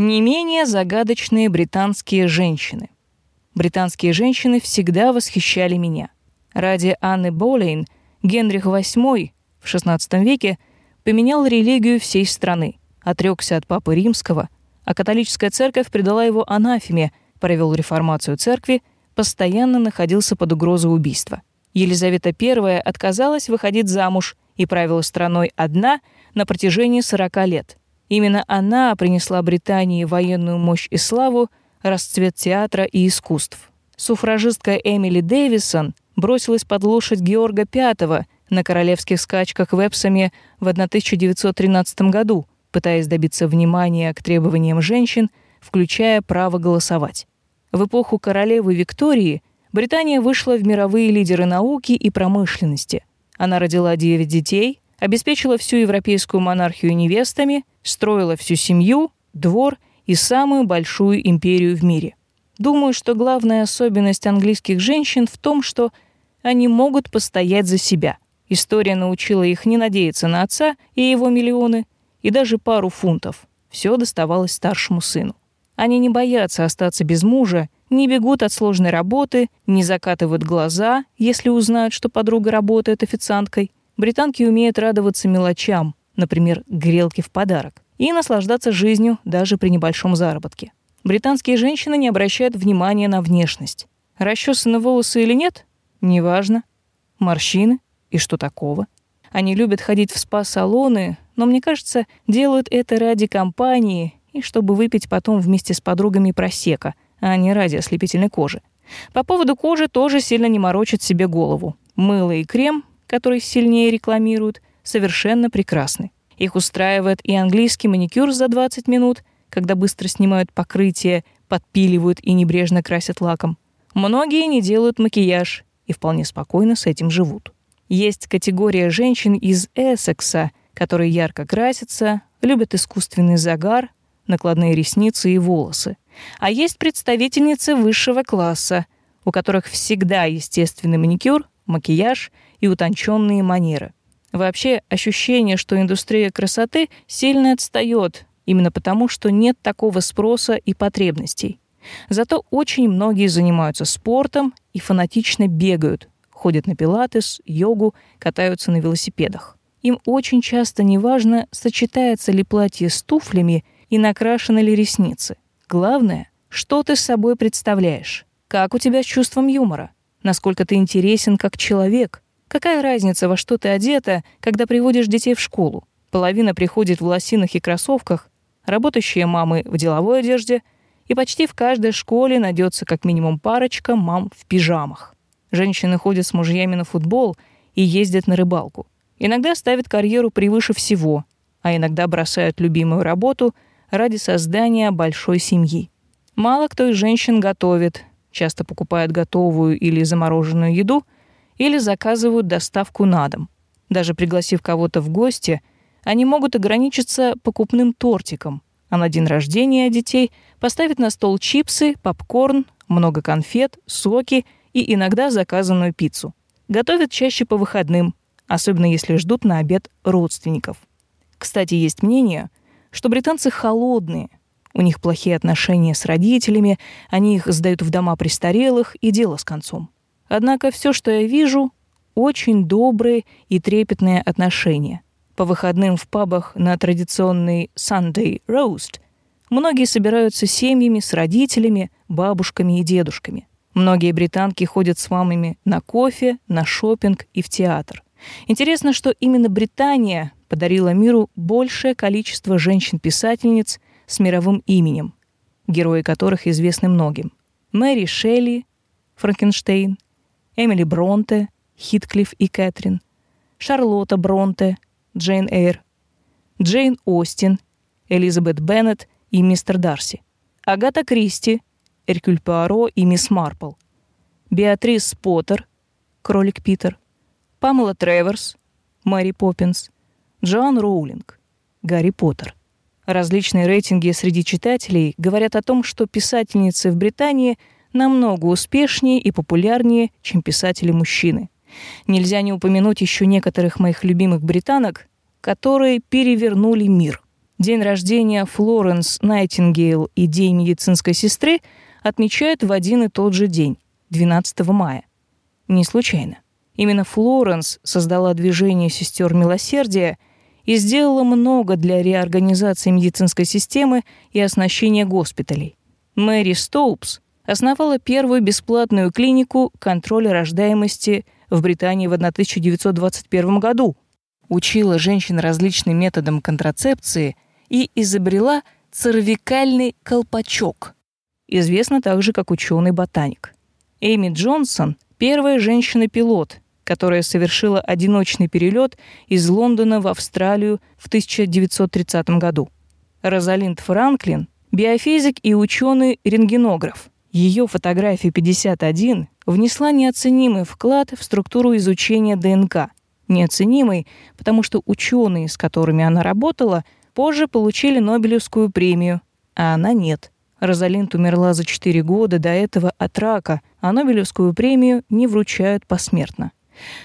Не менее загадочные британские женщины. Британские женщины всегда восхищали меня. Ради Анны Болейн Генрих VIII в XVI веке поменял религию всей страны, отрекся от Папы Римского, а католическая церковь предала его анафеме, провел реформацию церкви, постоянно находился под угрозой убийства. Елизавета I отказалась выходить замуж и правила страной одна на протяжении 40 лет. Именно она принесла Британии военную мощь и славу, расцвет театра и искусств. Суфражистка Эмили Дэвисон бросилась под лошадь Георга V на королевских скачках в Эпсоме в 1913 году, пытаясь добиться внимания к требованиям женщин, включая право голосовать. В эпоху королевы Виктории Британия вышла в мировые лидеры науки и промышленности. Она родила 9 детей, обеспечила всю европейскую монархию невестами, строила всю семью, двор и самую большую империю в мире. Думаю, что главная особенность английских женщин в том, что они могут постоять за себя. История научила их не надеяться на отца и его миллионы, и даже пару фунтов. Все доставалось старшему сыну. Они не боятся остаться без мужа, не бегут от сложной работы, не закатывают глаза, если узнают, что подруга работает официанткой. Британки умеют радоваться мелочам, например, грелке в подарок, и наслаждаться жизнью даже при небольшом заработке. Британские женщины не обращают внимания на внешность. Расчесаны волосы или нет? Неважно. Морщины? И что такого? Они любят ходить в спа-салоны, но, мне кажется, делают это ради компании и чтобы выпить потом вместе с подругами просека, а не ради ослепительной кожи. По поводу кожи тоже сильно не морочат себе голову. Мыло и крем, который сильнее рекламируют, совершенно прекрасны. Их устраивает и английский маникюр за 20 минут, когда быстро снимают покрытие, подпиливают и небрежно красят лаком. Многие не делают макияж и вполне спокойно с этим живут. Есть категория женщин из Эссекса, которые ярко красятся, любят искусственный загар, накладные ресницы и волосы. А есть представительницы высшего класса, у которых всегда естественный маникюр, макияж и утонченные манеры. Вообще, ощущение, что индустрия красоты сильно отстает, именно потому, что нет такого спроса и потребностей. Зато очень многие занимаются спортом и фанатично бегают, ходят на пилатес, йогу, катаются на велосипедах. Им очень часто неважно, сочетается ли платье с туфлями и накрашены ли ресницы. Главное, что ты с собой представляешь, как у тебя с чувством юмора, насколько ты интересен как человек. Какая разница, во что ты одета, когда приводишь детей в школу? Половина приходит в лосинах и кроссовках, работающие мамы в деловой одежде, и почти в каждой школе найдется как минимум парочка мам в пижамах. Женщины ходят с мужьями на футбол и ездят на рыбалку. Иногда ставят карьеру превыше всего, а иногда бросают любимую работу ради создания большой семьи. Мало кто из женщин готовит, часто покупают готовую или замороженную еду или заказывают доставку на дом. Даже пригласив кого-то в гости, они могут ограничиться покупным тортиком, а на день рождения детей поставить на стол чипсы, попкорн, много конфет, соки и иногда заказанную пиццу. Готовят чаще по выходным, особенно если ждут на обед родственников. Кстати, есть мнение, что британцы холодные, у них плохие отношения с родителями, они их сдают в дома престарелых, и дело с концом. Однако все, что я вижу, очень добрые и трепетные отношения. По выходным в пабах на традиционный Sunday Roast многие собираются семьями с родителями, бабушками и дедушками. Многие британки ходят с мамами на кофе, на шопинг и в театр. Интересно, что именно Британия подарила миру большее количество женщин-писательниц с мировым именем, герои которых известны многим. Мэри Шелли, Франкенштейн, Эмили Бронте, Хитклифф и Кэтрин, Шарлотта Бронте, Джейн Эйр, Джейн Остин, Элизабет Беннет и мистер Дарси, Агата Кристи, Эркюль Пуаро и мисс Марпл, Беатрис Поттер, Кролик Питер, Памела Треверс, Мэри Поппинс, Джоан Роулинг, Гарри Поттер. Различные рейтинги среди читателей говорят о том, что писательницы в Британии намного успешнее и популярнее, чем писатели-мужчины. Нельзя не упомянуть еще некоторых моих любимых британок, которые перевернули мир. День рождения Флоренс Найтингейл и День медицинской сестры отмечают в один и тот же день, 12 мая. Не случайно. Именно Флоренс создала движение сестер милосердия и сделала много для реорганизации медицинской системы и оснащения госпиталей. Мэри Стоупс основала первую бесплатную клинику контроля рождаемости в Британии в 1921 году, учила женщин различным методам контрацепции и изобрела цервикальный колпачок, известно также как ученый-ботаник. Эми Джонсон – первая женщина-пилот, которая совершила одиночный перелет из Лондона в Австралию в 1930 году. Розалинд Франклин – биофизик и ученый-рентгенограф. Ее фотография 51 внесла неоценимый вклад в структуру изучения ДНК. Неоценимый, потому что ученые, с которыми она работала, позже получили Нобелевскую премию, а она нет. Розалинд умерла за 4 года до этого от рака, а Нобелевскую премию не вручают посмертно.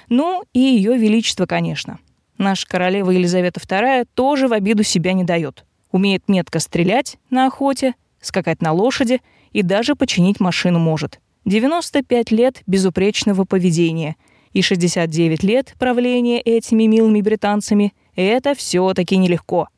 Ну и ее величество, конечно. Наша королева Елизавета II тоже в обиду себя не дает. Умеет метко стрелять на охоте, скакать на лошади и даже починить машину может. 95 лет безупречного поведения и 69 лет правления этими милыми британцами – это все таки нелегко –